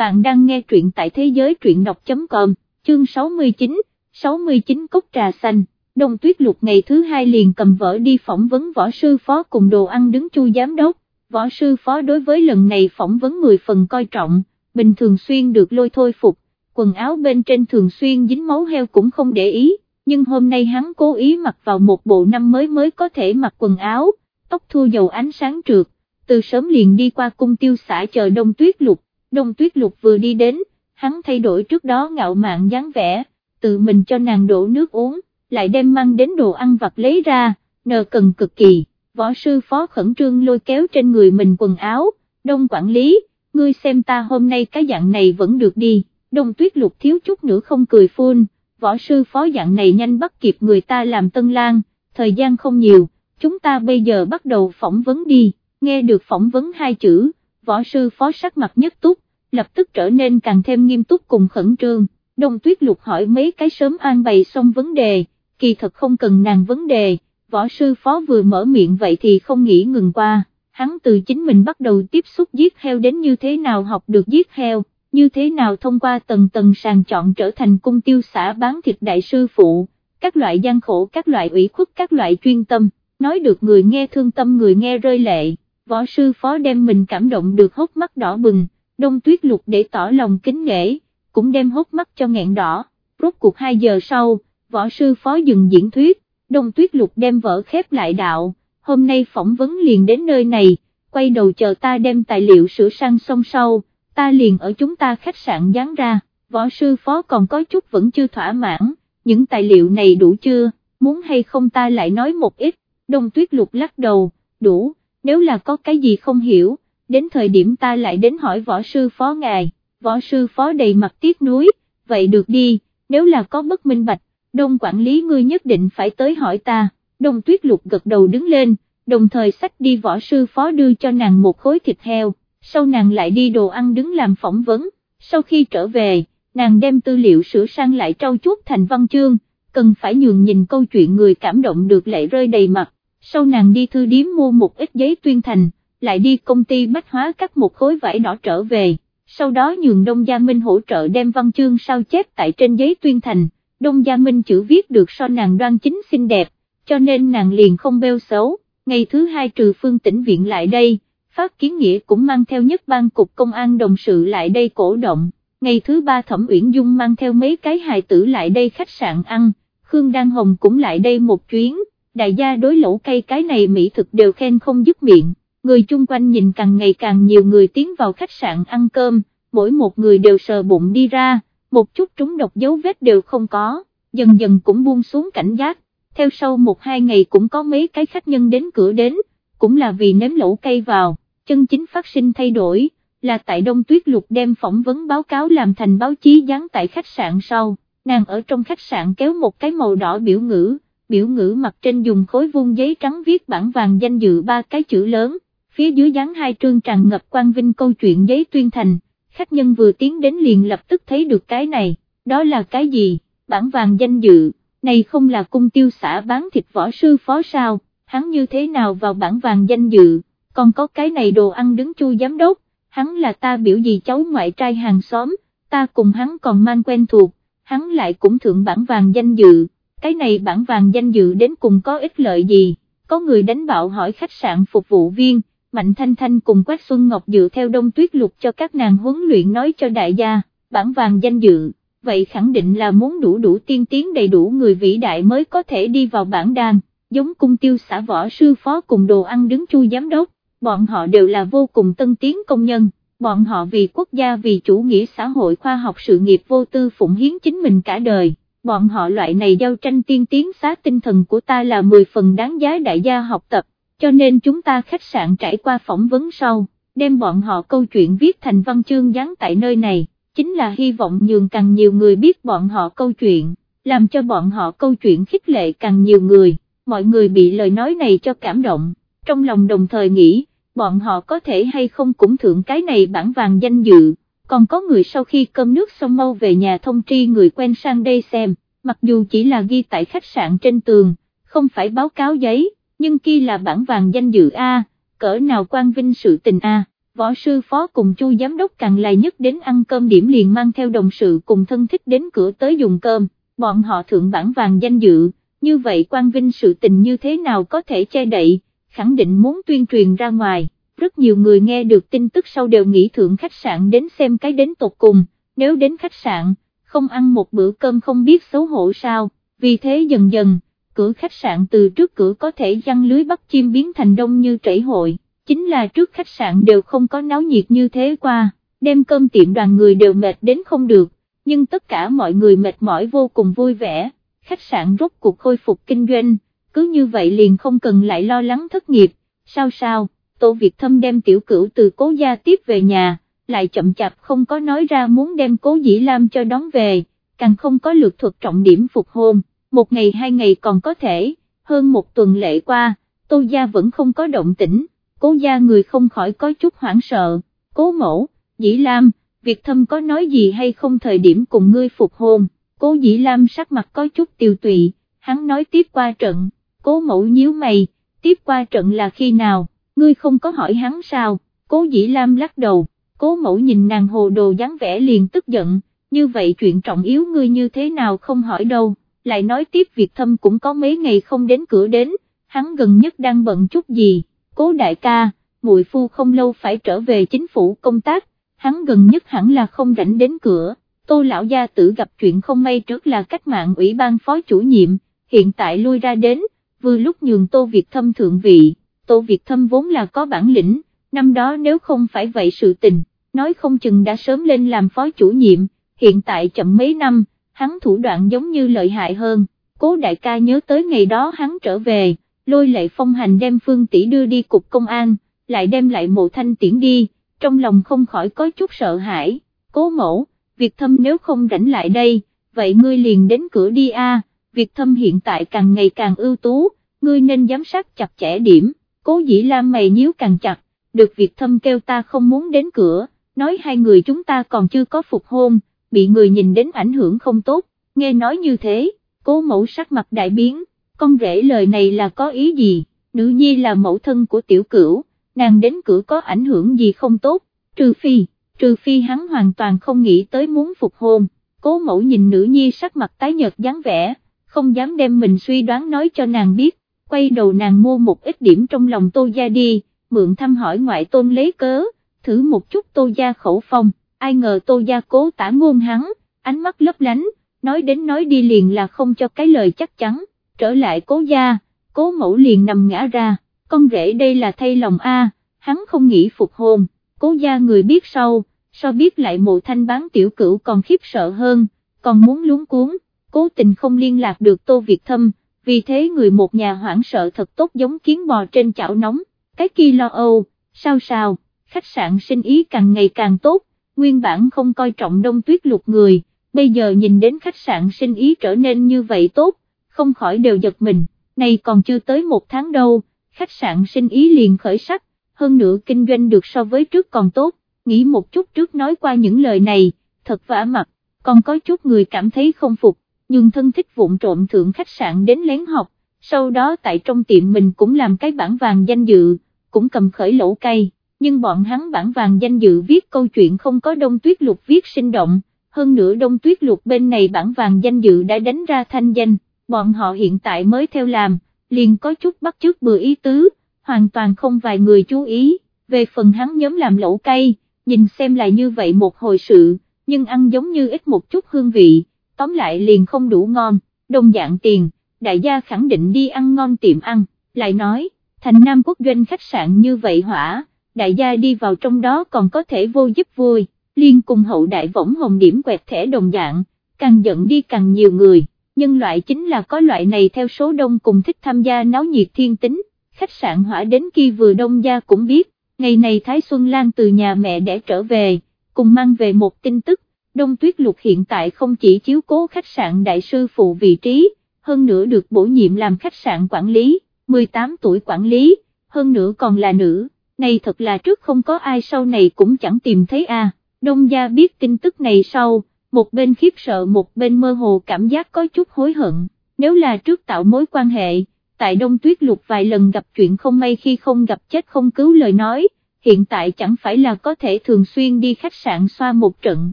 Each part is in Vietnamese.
bạn đang nghe truyện tại thế giới truyện đọc.com, chương 69, 69 cốc trà xanh, đông tuyết lục ngày thứ hai liền cầm vợ đi phỏng vấn võ sư phó cùng đồ ăn đứng chu giám đốc, võ sư phó đối với lần này phỏng vấn 10 phần coi trọng, bình thường xuyên được lôi thôi phục, quần áo bên trên thường xuyên dính máu heo cũng không để ý, nhưng hôm nay hắn cố ý mặc vào một bộ năm mới mới có thể mặc quần áo, tóc thua dầu ánh sáng trượt, từ sớm liền đi qua cung tiêu xã chờ đông tuyết lục, đông tuyết lục vừa đi đến, hắn thay đổi trước đó ngạo mạn dáng vẻ, tự mình cho nàng đổ nước uống, lại đem mang đến đồ ăn vặt lấy ra, nờ cần cực kỳ, võ sư phó khẩn trương lôi kéo trên người mình quần áo, đông quản lý, ngươi xem ta hôm nay cái dạng này vẫn được đi, đông tuyết lục thiếu chút nữa không cười phun, võ sư phó dạng này nhanh bắt kịp người ta làm tân lang, thời gian không nhiều, chúng ta bây giờ bắt đầu phỏng vấn đi, nghe được phỏng vấn hai chữ, võ sư phó sắc mặt nhất túc, lập tức trở nên càng thêm nghiêm túc cùng khẩn trương, đông tuyết lục hỏi mấy cái sớm an bày xong vấn đề, kỳ thật không cần nàng vấn đề, võ sư phó vừa mở miệng vậy thì không nghĩ ngừng qua, hắn từ chính mình bắt đầu tiếp xúc giết heo đến như thế nào học được giết heo, như thế nào thông qua tầng tầng sàng chọn trở thành cung tiêu xã bán thịt đại sư phụ, các loại gian khổ các loại ủy khuất các loại chuyên tâm, nói được người nghe thương tâm người nghe rơi lệ, võ sư phó đem mình cảm động được hốc mắt đỏ bừng, đông tuyết lục để tỏ lòng kính nể, cũng đem hốc mắt cho nghẹn đỏ, rốt cuộc 2 giờ sau, võ sư phó dừng diễn thuyết, đông tuyết lục đem vở khép lại đạo, hôm nay phỏng vấn liền đến nơi này, quay đầu chờ ta đem tài liệu sửa sang xong sau, ta liền ở chúng ta khách sạn dán ra, võ sư phó còn có chút vẫn chưa thỏa mãn, những tài liệu này đủ chưa, muốn hay không ta lại nói một ít, đông tuyết lục lắc đầu, đủ, nếu là có cái gì không hiểu, đến thời điểm ta lại đến hỏi võ sư phó ngài, võ sư phó đầy mặt tiếc nuối, vậy được đi, nếu là có bất minh bạch, đông quản lý ngươi nhất định phải tới hỏi ta, đông tuyết lục gật đầu đứng lên, đồng thời xách đi võ sư phó đưa cho nàng một khối thịt heo, sau nàng lại đi đồ ăn đứng làm phỏng vấn, sau khi trở về, nàng đem tư liệu sửa sang lại trau chuốt thành văn chương, cần phải nhường nhìn câu chuyện người cảm động được lệ rơi đầy mặt, sau nàng đi thư điếm mua một ít giấy tuyên thành, lại đi công ty bách hóa cắt một khối vải đỏ trở về, sau đó nhường Đông Gia Minh hỗ trợ đem văn chương sao chép tại trên giấy tuyên thành, Đông Gia Minh chữ viết được so nàng đoan chính xinh đẹp, cho nên nàng liền không bêu xấu, ngày thứ hai trừ phương tỉnh viện lại đây, Phát Kiến Nghĩa cũng mang theo nhất ban cục công an đồng sự lại đây cổ động, ngày thứ ba Thẩm Uyển Dung mang theo mấy cái hài tử lại đây khách sạn ăn, Khương Đan Hồng cũng lại đây một chuyến, đại gia đối lẩu cây cái này mỹ thực đều khen không dứt miệng, người chung quanh nhìn càng ngày càng nhiều người tiến vào khách sạn ăn cơm, mỗi một người đều sờ bụng đi ra, một chút trúng độc dấu vết đều không có, dần dần cũng buông xuống cảnh giác, theo sau một hai ngày cũng có mấy cái khách nhân đến cửa đến, cũng là vì nếm lẩu cây vào, chân chính phát sinh thay đổi, là tại Đông Tuyết Lục đem phỏng vấn báo cáo làm thành báo chí dán tại khách sạn sau, nàng ở trong khách sạn kéo một cái màu đỏ biểu ngữ, biểu ngữ mặt trên dùng khối vuông giấy trắng viết bản vàng danh dự ba cái chữ lớn, phía dưới dán hai trương tràn ngập quang vinh câu chuyện giấy tuyên thành, khách nhân vừa tiến đến liền lập tức thấy được cái này, đó là cái gì, bản vàng danh dự, này không là cung tiêu xã bán thịt võ sư phó sao, hắn như thế nào vào bản vàng danh dự, còn có cái này đồ ăn đứng chu giám đốc, hắn là ta biểu gì cháu ngoại trai hàng xóm, ta cùng hắn còn mang quen thuộc, hắn lại cũng thượng bản vàng danh dự, cái này bản vàng danh dự đến cùng có ích lợi gì, có người đánh bạo hỏi khách sạn phục vụ viên, Mạnh Thanh Thanh cùng Quách Xuân Ngọc dựa theo đông tuyết lục cho các nàng huấn luyện nói cho đại gia, bản vàng danh dự, vậy khẳng định là muốn đủ đủ tiên tiến đầy đủ người vĩ đại mới có thể đi vào bản đàn, giống cung tiêu xã võ sư phó cùng đồ ăn đứng chu giám đốc, bọn họ đều là vô cùng tân tiến công nhân, bọn họ vì quốc gia vì chủ nghĩa xã hội khoa học sự nghiệp vô tư phụng hiến chính mình cả đời, bọn họ loại này giao tranh tiên tiến xá tinh thần của ta là 10 phần đáng giá đại gia học tập, cho nên chúng ta khách sạn trải qua phỏng vấn sau, đem bọn họ câu chuyện viết thành văn chương dán tại nơi này, chính là hy vọng nhường càng nhiều người biết bọn họ câu chuyện, làm cho bọn họ câu chuyện khích lệ càng nhiều người, mọi người bị lời nói này cho cảm động, trong lòng đồng thời nghĩ, bọn họ có thể hay không cũng thượng cái này bản vàng danh dự, còn có người sau khi cơm nước xong mau về nhà thông tri người quen sang đây xem, mặc dù chỉ là ghi tại khách sạn trên tường, không phải báo cáo giấy, nhưng kia là bản vàng danh dự A, cỡ nào quan vinh sự tình A, võ sư phó cùng chu giám đốc càng là nhất đến ăn cơm điểm liền mang theo đồng sự cùng thân thích đến cửa tới dùng cơm, bọn họ thượng bản vàng danh dự, như vậy quan vinh sự tình như thế nào có thể che đậy, khẳng định muốn tuyên truyền ra ngoài, rất nhiều người nghe được tin tức sau đều nghĩ thượng khách sạn đến xem cái đến tột cùng, nếu đến khách sạn, không ăn một bữa cơm không biết xấu hổ sao, vì thế dần dần, cửa khách sạn từ trước cửa có thể giăng lưới bắt chim biến thành đông như trảy hội chính là trước khách sạn đều không có náo nhiệt như thế qua, đem cơm tiệm đoàn người đều mệt đến không được, nhưng tất cả mọi người mệt mỏi vô cùng vui vẻ, khách sạn rốt cuộc khôi phục kinh doanh, cứ như vậy liền không cần lại lo lắng thất nghiệp, sao sao, Tô Việt Thâm đem tiểu cửu từ cố gia tiếp về nhà, lại chậm chạp không có nói ra muốn đem cố dĩ lam cho đón về, càng không có lượt thuật trọng điểm phục hôn, một ngày hai ngày còn có thể, hơn một tuần lễ qua, Tô gia vẫn không có động tĩnh cố gia người không khỏi có chút hoảng sợ, cố mẫu, dĩ lam, Việt thâm có nói gì hay không thời điểm cùng ngươi phục hôn, cố dĩ lam sắc mặt có chút tiêu tụy, hắn nói tiếp qua trận, cố mẫu nhíu mày, tiếp qua trận là khi nào, ngươi không có hỏi hắn sao, cố dĩ lam lắc đầu, cố mẫu nhìn nàng hồ đồ dáng vẻ liền tức giận, như vậy chuyện trọng yếu ngươi như thế nào không hỏi đâu, lại nói tiếp việc thâm cũng có mấy ngày không đến cửa đến, hắn gần nhất đang bận chút gì? Cố đại ca, muội phu không lâu phải trở về chính phủ công tác, hắn gần nhất hẳn là không rảnh đến cửa, tô lão gia tử gặp chuyện không may trước là cách mạng ủy ban phó chủ nhiệm, hiện tại lui ra đến, vừa lúc nhường tô Việt thâm thượng vị, tô Việt thâm vốn là có bản lĩnh, năm đó nếu không phải vậy sự tình, nói không chừng đã sớm lên làm phó chủ nhiệm, hiện tại chậm mấy năm, hắn thủ đoạn giống như lợi hại hơn, cố đại ca nhớ tới ngày đó hắn trở về lôi lệ phong hành đem phương tỷ đưa đi cục công an, lại đem lại mộ thanh tiễn đi, trong lòng không khỏi có chút sợ hãi, cố mẫu, Việt thâm nếu không rảnh lại đây, vậy ngươi liền đến cửa đi a. Việt thâm hiện tại càng ngày càng ưu tú, ngươi nên giám sát chặt chẽ điểm, cố dĩ lam mày nhíu càng chặt, được việc thâm kêu ta không muốn đến cửa, nói hai người chúng ta còn chưa có phục hôn, bị người nhìn đến ảnh hưởng không tốt, nghe nói như thế, cố mẫu sắc mặt đại biến, con rể lời này là có ý gì, nữ nhi là mẫu thân của tiểu cửu, nàng đến cửa có ảnh hưởng gì không tốt, trừ phi, trừ phi hắn hoàn toàn không nghĩ tới muốn phục hôn, cố mẫu nhìn nữ nhi sắc mặt tái nhợt dáng vẻ, không dám đem mình suy đoán nói cho nàng biết, quay đầu nàng mua một ít điểm trong lòng tô gia đi, mượn thăm hỏi ngoại tôn lấy cớ, thử một chút tô gia khẩu phong, ai ngờ tô gia cố tả ngôn hắn, ánh mắt lấp lánh, nói đến nói đi liền là không cho cái lời chắc chắn, trở lại cố gia, cố mẫu liền nằm ngã ra, con rể đây là thay lòng A, hắn không nghĩ phục hồn, cố gia người biết sau, so biết lại mộ thanh bán tiểu cửu còn khiếp sợ hơn, còn muốn luống cuốn, cố tình không liên lạc được Tô Việt Thâm, vì thế người một nhà hoảng sợ thật tốt giống kiến bò trên chảo nóng, cái kia lo âu, sao sao, khách sạn sinh ý càng ngày càng tốt, nguyên bản không coi trọng đông tuyết lục người, bây giờ nhìn đến khách sạn sinh ý trở nên như vậy tốt, không khỏi đều giật mình, này còn chưa tới một tháng đâu, khách sạn sinh ý liền khởi sắc, hơn nữa kinh doanh được so với trước còn tốt, nghĩ một chút trước nói qua những lời này, thật vả mặt, còn có chút người cảm thấy không phục, nhưng thân thích vụn trộm thượng khách sạn đến lén học, sau đó tại trong tiệm mình cũng làm cái bản vàng danh dự, cũng cầm khởi lỗ cây, nhưng bọn hắn bản vàng danh dự viết câu chuyện không có đông tuyết lục viết sinh động, hơn nữa đông tuyết lục bên này bản vàng danh dự đã đánh ra thanh danh bọn họ hiện tại mới theo làm, liền có chút bắt chước bừa ý tứ, hoàn toàn không vài người chú ý, về phần hắn nhóm làm lẩu cây, nhìn xem là như vậy một hồi sự, nhưng ăn giống như ít một chút hương vị, tóm lại liền không đủ ngon, đồng dạng tiền, đại gia khẳng định đi ăn ngon tiệm ăn, lại nói, thành Nam quốc doanh khách sạn như vậy hỏa, đại gia đi vào trong đó còn có thể vô giúp vui, liên cùng hậu đại võng hồng điểm quẹt thẻ đồng dạng, càng giận đi càng nhiều người nhân loại chính là có loại này theo số đông cùng thích tham gia náo nhiệt thiên tính, khách sạn hỏa đến khi vừa đông gia cũng biết, ngày này Thái Xuân Lan từ nhà mẹ để trở về, cùng mang về một tin tức, Đông Tuyết Lục hiện tại không chỉ chiếu cố khách sạn đại sư phụ vị trí, hơn nữa được bổ nhiệm làm khách sạn quản lý, 18 tuổi quản lý, hơn nữa còn là nữ, này thật là trước không có ai sau này cũng chẳng tìm thấy a. Đông gia biết tin tức này sau, một bên khiếp sợ một bên mơ hồ cảm giác có chút hối hận, nếu là trước tạo mối quan hệ, tại Đông Tuyết Lục vài lần gặp chuyện không may khi không gặp chết không cứu lời nói, hiện tại chẳng phải là có thể thường xuyên đi khách sạn xoa một trận,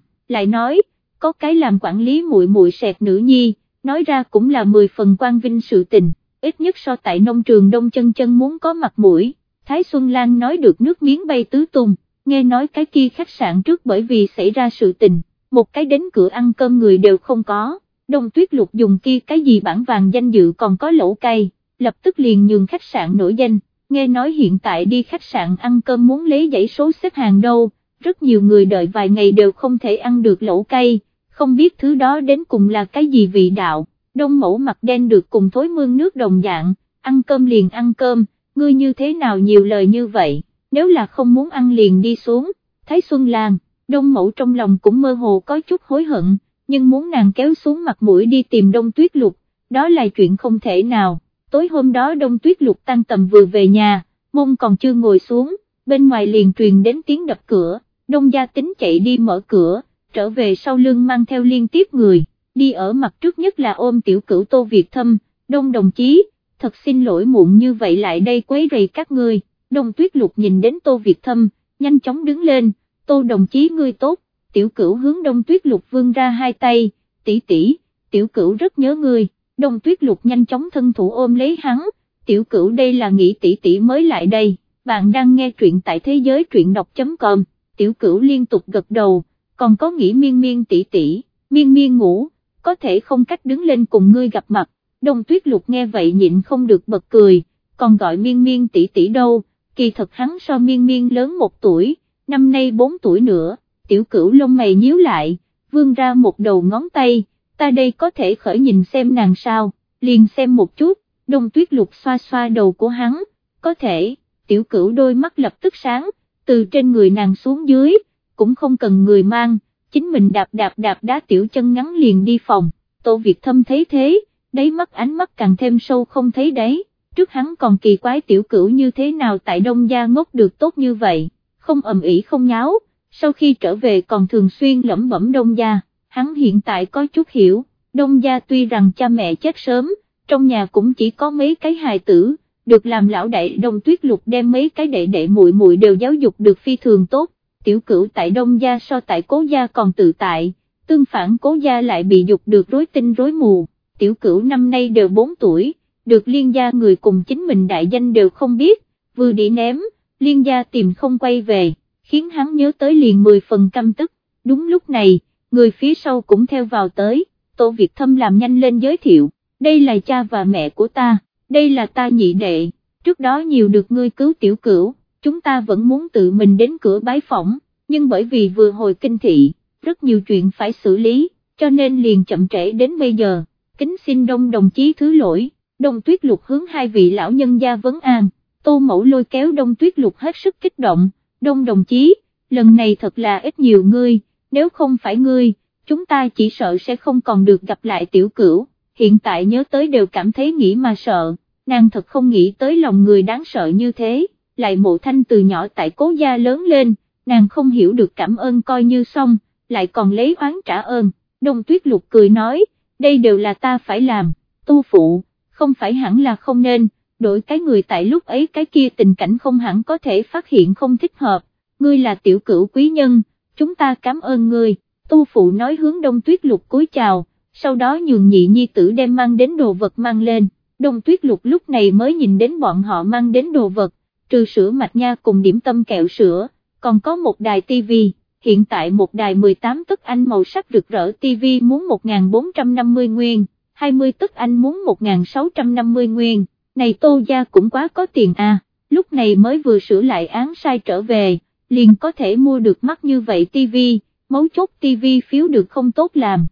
lại nói, có cái làm quản lý muội muội sẹt nữ nhi, nói ra cũng là 10 phần quan vinh sự tình, ít nhất so tại nông trường đông chân chân muốn có mặt mũi, Thái Xuân Lan nói được nước miếng bay tứ tung, nghe nói cái kia khách sạn trước bởi vì xảy ra sự tình, một cái đến cửa ăn cơm người đều không có, đông tuyết lục dùng kia cái gì bản vàng danh dự còn có lỗ cay, lập tức liền nhường khách sạn nổi danh, nghe nói hiện tại đi khách sạn ăn cơm muốn lấy dãy số xếp hàng đâu, rất nhiều người đợi vài ngày đều không thể ăn được lẩu cay, không biết thứ đó đến cùng là cái gì vị đạo, đông mẫu mặt đen được cùng thối mương nước đồng dạng, ăn cơm liền ăn cơm, ngươi như thế nào nhiều lời như vậy, nếu là không muốn ăn liền đi xuống, Thái Xuân Lan, đông mẫu trong lòng cũng mơ hồ có chút hối hận, nhưng muốn nàng kéo xuống mặt mũi đi tìm đông tuyết lục, đó là chuyện không thể nào, tối hôm đó đông tuyết lục tăng tầm vừa về nhà, mông còn chưa ngồi xuống, bên ngoài liền truyền đến tiếng đập cửa, đông gia tính chạy đi mở cửa, trở về sau lưng mang theo liên tiếp người, đi ở mặt trước nhất là ôm tiểu cửu Tô Việt Thâm, đông đồng chí, thật xin lỗi muộn như vậy lại đây quấy rầy các ngươi, đông tuyết lục nhìn đến Tô Việt Thâm, nhanh chóng đứng lên, Tô đồng chí ngươi tốt, tiểu cửu hướng đông tuyết lục vươn ra hai tay, tỷ tỷ, tiểu cửu rất nhớ ngươi, đông tuyết lục nhanh chóng thân thủ ôm lấy hắn, tiểu cửu đây là nghĩ tỷ tỷ mới lại đây, bạn đang nghe truyện tại thế giới truyện đọc.com, tiểu cửu liên tục gật đầu, còn có nghĩ miên miên tỷ tỷ, miên miên ngủ, có thể không cách đứng lên cùng ngươi gặp mặt, đông tuyết lục nghe vậy nhịn không được bật cười, còn gọi miên miên tỷ tỷ đâu, kỳ thật hắn so miên miên lớn một tuổi, năm nay bốn tuổi nữa, tiểu cửu lông mày nhíu lại, vươn ra một đầu ngón tay, ta đây có thể khởi nhìn xem nàng sao, liền xem một chút, đông tuyết lục xoa xoa đầu của hắn, có thể, tiểu cửu đôi mắt lập tức sáng, từ trên người nàng xuống dưới, cũng không cần người mang, chính mình đạp đạp đạp đá tiểu chân ngắn liền đi phòng, Tô Việt Thâm thấy thế, đáy mắt ánh mắt càng thêm sâu không thấy đấy, trước hắn còn kỳ quái tiểu cửu như thế nào tại Đông Gia ngốc được tốt như vậy, không ầm ĩ không nháo, sau khi trở về còn thường xuyên lẩm bẩm Đông Gia, hắn hiện tại có chút hiểu, Đông Gia tuy rằng cha mẹ chết sớm, trong nhà cũng chỉ có mấy cái hài tử, được làm lão đại Đông Tuyết Lục đem mấy cái đệ đệ muội muội đều giáo dục được phi thường tốt, tiểu cửu tại Đông Gia so tại Cố Gia còn tự tại, tương phản Cố Gia lại bị dục được rối tinh rối mù, tiểu cửu năm nay đều 4 tuổi, được liên gia người cùng chính mình đại danh đều không biết, vừa đi ném, liên gia tìm không quay về, khiến hắn nhớ tới liền 10 phần căm tức, đúng lúc này, người phía sau cũng theo vào tới, Tô Việt Thâm làm nhanh lên giới thiệu, đây là cha và mẹ của ta, đây là ta nhị đệ, trước đó nhiều được ngươi cứu tiểu cửu, chúng ta vẫn muốn tự mình đến cửa bái phỏng, nhưng bởi vì vừa hồi kinh thị, rất nhiều chuyện phải xử lý, cho nên liền chậm trễ đến bây giờ, kính xin đông đồng chí thứ lỗi, đông tuyết lục hướng hai vị lão nhân gia vấn an, tô mẫu lôi kéo đông tuyết lục hết sức kích động, đông đồng chí, lần này thật là ít nhiều ngươi, nếu không phải ngươi, chúng ta chỉ sợ sẽ không còn được gặp lại tiểu cửu, hiện tại nhớ tới đều cảm thấy nghĩ mà sợ, nàng thật không nghĩ tới lòng người đáng sợ như thế lại mộ thanh từ nhỏ tại cố gia lớn lên, nàng không hiểu được cảm ơn coi như xong, lại còn lấy oán trả ơn, đông tuyết lục cười nói, đây đều là ta phải làm, tu phụ, không phải hẳn là không nên, đổi cái người tại lúc ấy cái kia tình cảnh không hẳn có thể phát hiện không thích hợp, ngươi là tiểu cửu quý nhân, chúng ta cảm ơn ngươi, tu phụ nói hướng đông tuyết lục cúi chào, sau đó nhường nhị nhi tử đem mang đến đồ vật mang lên, đông tuyết lục lúc này mới nhìn đến bọn họ mang đến đồ vật, trừ sữa mạch nha cùng điểm tâm kẹo sữa, còn có một đài tivi. hiện tại một đài 18 tức anh màu sắc rực rỡ tivi muốn 1.450 nguyên, 20 tức anh muốn 1.650 nguyên, này tô gia cũng quá có tiền à, lúc này mới vừa sửa lại án sai trở về, liền có thể mua được mắt như vậy tivi. mấu chốt tivi phiếu được không tốt làm.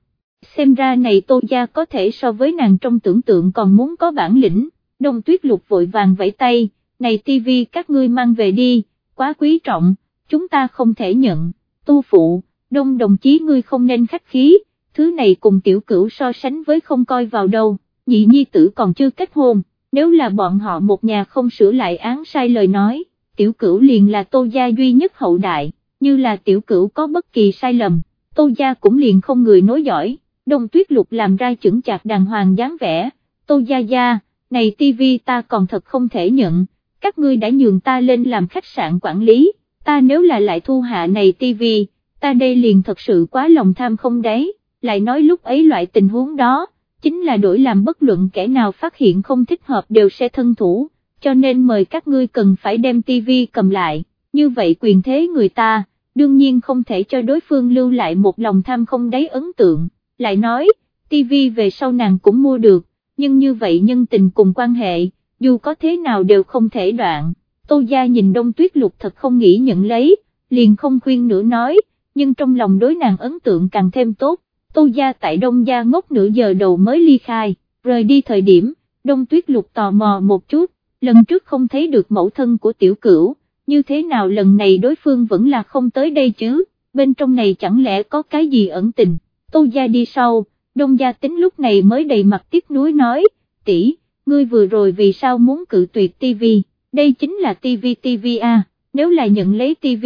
Xem ra này tô gia có thể so với nàng trong tưởng tượng còn muốn có bản lĩnh, đông tuyết lục vội vàng vẫy tay, này tivi các ngươi mang về đi, quá quý trọng, chúng ta không thể nhận, tu phụ, đông đồng chí ngươi không nên khách khí, thứ này cùng tiểu cửu so sánh với không coi vào đâu, nhị nhi tử còn chưa kết hôn, nếu là bọn họ một nhà không sửa lại án sai lời nói, tiểu cửu liền là tô gia duy nhất hậu đại, như là tiểu cửu có bất kỳ sai lầm, tô gia cũng liền không người nói giỏi, đông tuyết lục làm ra chững chạc đàng hoàng dáng vẻ, tô gia gia, này tivi ta còn thật không thể nhận. Các ngươi đã nhường ta lên làm khách sạn quản lý, ta nếu là lại thu hạ này tivi, ta đây liền thật sự quá lòng tham không đấy, lại nói lúc ấy loại tình huống đó, chính là đổi làm bất luận kẻ nào phát hiện không thích hợp đều sẽ thân thủ, cho nên mời các ngươi cần phải đem tivi cầm lại, như vậy quyền thế người ta, đương nhiên không thể cho đối phương lưu lại một lòng tham không đáy ấn tượng, lại nói, tivi về sau nàng cũng mua được, nhưng như vậy nhân tình cùng quan hệ, dù có thế nào đều không thể đoạn, Tô Gia nhìn đông tuyết lục thật không nghĩ nhận lấy, liền không khuyên nữa nói, nhưng trong lòng đối nàng ấn tượng càng thêm tốt, Tô Gia tại Đông Gia ngốc nửa giờ đầu mới ly khai, rời đi thời điểm, Đông Tuyết Lục tò mò một chút, lần trước không thấy được mẫu thân của tiểu cửu, như thế nào lần này đối phương vẫn là không tới đây chứ, bên trong này chẳng lẽ có cái gì ẩn tình, Tô Gia đi sau, Đông Gia tính lúc này mới đầy mặt tiếc nuối nói, tỷ, ngươi vừa rồi vì sao muốn cự tuyệt TV? đây chính là TV TV a, nếu là nhận lấy TV,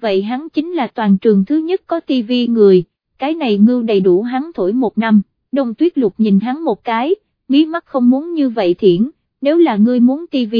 vậy hắn chính là toàn trường thứ nhất có TV người cái này ngưu đầy đủ hắn thổi một năm, đông tuyết lục nhìn hắn một cái, mí mắt không muốn như vậy thiển, nếu là ngươi muốn TV,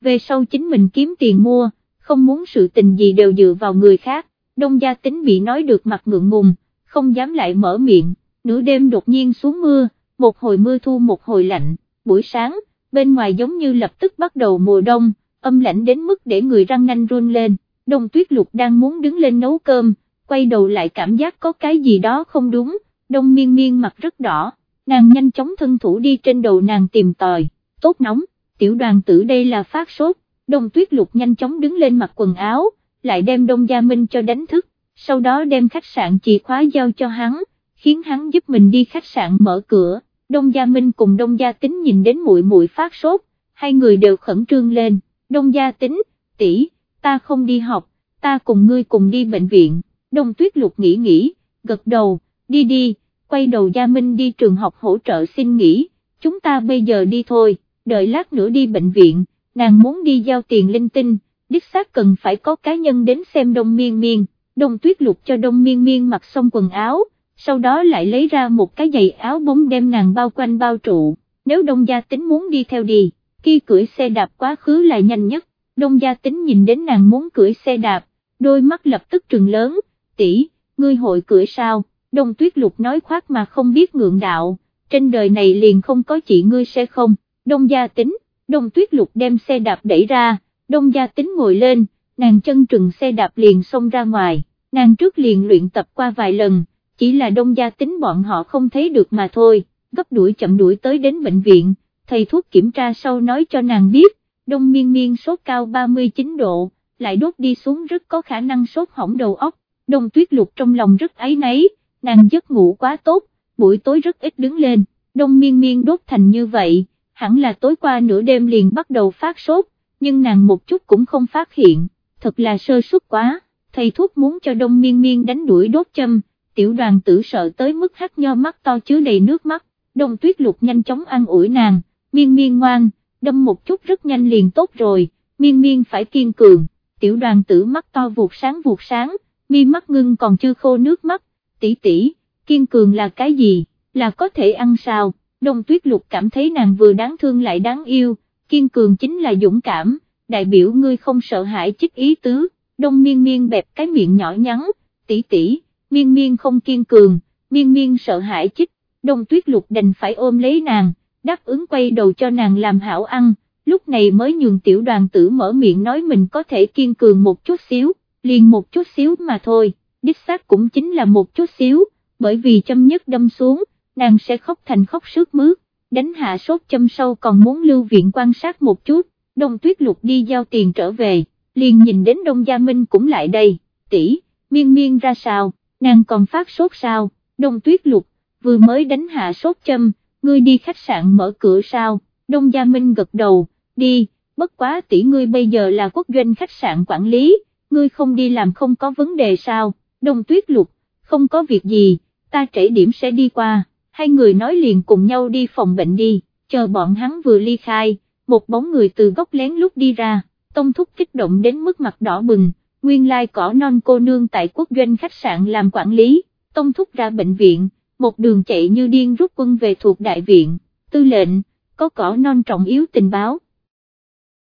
về sau chính mình kiếm tiền mua, không muốn sự tình gì đều dựa vào người khác, đông gia tính bị nói được mặt ngượng ngùng, không dám lại mở miệng, nửa đêm đột nhiên xuống mưa, một hồi mưa thu một hồi lạnh, buổi sáng, bên ngoài giống như lập tức bắt đầu mùa đông, âm lạnh đến mức để người răng nanh run lên, đông tuyết lục đang muốn đứng lên nấu cơm, quay đầu lại cảm giác có cái gì đó không đúng, đông miên miên mặt rất đỏ, nàng nhanh chóng thân thủ đi trên đầu nàng tìm tòi, tốt nóng, tiểu đoàn tử đây là phát sốt, đông tuyết lục nhanh chóng đứng lên mặc quần áo, lại đem đông gia minh cho đánh thức, sau đó đem khách sạn chìa khóa giao cho hắn, khiến hắn giúp mình đi khách sạn mở cửa, đông gia minh cùng đông gia tính nhìn đến muội muội phát sốt, hai người đều khẩn trương lên, đông gia tính, tỷ, ta không đi học, ta cùng ngươi cùng đi bệnh viện. Đông tuyết lục nghĩ nghĩ, gật đầu, đi đi, quay đầu Gia Minh đi trường học hỗ trợ xin nghỉ, chúng ta bây giờ đi thôi, đợi lát nữa đi bệnh viện, nàng muốn đi giao tiền linh tinh, đích xác cần phải có cá nhân đến xem đông miên miên, đông tuyết lục cho đông miên miên mặc xong quần áo, sau đó lại lấy ra một cái giày áo bóng đem nàng bao quanh bao trụ, nếu đông gia tính muốn đi theo đi, khi cưỡi xe đạp quá khứ là nhanh nhất, đông gia tính nhìn đến nàng muốn cưỡi xe đạp, đôi mắt lập tức trừng lớn, tỷ, ngươi hội cưỡi sao, đông tuyết lục nói khoác mà không biết ngượng đạo, trên đời này liền không có chị ngươi sẽ không, đông gia tính, đông tuyết lục đem xe đạp đẩy ra, đông gia tính ngồi lên, nàng chân trừng xe đạp liền xông ra ngoài, nàng trước liền luyện tập qua vài lần, chỉ là đông gia tính bọn họ không thấy được mà thôi, gấp đuổi chậm đuổi tới đến bệnh viện, thầy thuốc kiểm tra sau nói cho nàng biết, đông miên miên sốt cao 39 độ, lại đốt đi xuống rất có khả năng sốt hỏng đầu óc, đông tuyết lục trong lòng rất ấy nấy, nàng giấc ngủ quá tốt, buổi tối rất ít đứng lên, đông miên miên đốt thành như vậy, hẳn là tối qua nửa đêm liền bắt đầu phát sốt, nhưng nàng một chút cũng không phát hiện, thật là sơ suất quá, thầy thuốc muốn cho đông miên miên đánh đuổi đốt châm, tiểu đoàn tử sợ tới mức hắt nho mắt to chứa đầy nước mắt, đông tuyết lục nhanh chóng ăn ủi nàng, miên miên ngoan, đâm một chút rất nhanh liền tốt rồi, miên miên phải kiên cường, tiểu đoàn tử mắt to vụt sáng vụt sáng, mi mắt ngưng còn chưa khô nước mắt, tỷ tỷ, kiên cường là cái gì, là có thể ăn sao, đông tuyết lục cảm thấy nàng vừa đáng thương lại đáng yêu, kiên cường chính là dũng cảm, đại biểu ngươi không sợ hãi chích ý tứ, đông miên miên bẹp cái miệng nhỏ nhắn, tỷ tỷ, miên miên không kiên cường, miên miên sợ hãi chích, đông tuyết lục đành phải ôm lấy nàng, đáp ứng quay đầu cho nàng làm hảo ăn, lúc này mới nhường tiểu đoàn tử mở miệng nói mình có thể kiên cường một chút xíu, liền một chút xíu mà thôi, đích xác cũng chính là một chút xíu, bởi vì châm nhất đâm xuống, nàng sẽ khóc thành khóc sướt mướt, đánh hạ sốt châm sâu còn muốn lưu viện quan sát một chút, đông tuyết lục đi giao tiền trở về, liền nhìn đến đông gia minh cũng lại đây, tỷ, miên miên ra sao, nàng còn phát sốt sao, đông tuyết lục, vừa mới đánh hạ sốt châm, ngươi đi khách sạn mở cửa sao, đông gia minh gật đầu, đi, bất quá tỷ ngươi bây giờ là quốc doanh khách sạn quản lý, ngươi không đi làm không có vấn đề sao, đông tuyết lục, không có việc gì, ta trễ điểm sẽ đi qua, hai người nói liền cùng nhau đi phòng bệnh đi, chờ bọn hắn vừa ly khai, một bóng người từ góc lén lúc đi ra, tông thúc kích động đến mức mặt đỏ bừng, nguyên lai cỏ non cô nương tại quốc doanh khách sạn làm quản lý, tông thúc ra bệnh viện, một đường chạy như điên rút quân về thuộc đại viện, tư lệnh, có cỏ non trọng yếu tình báo.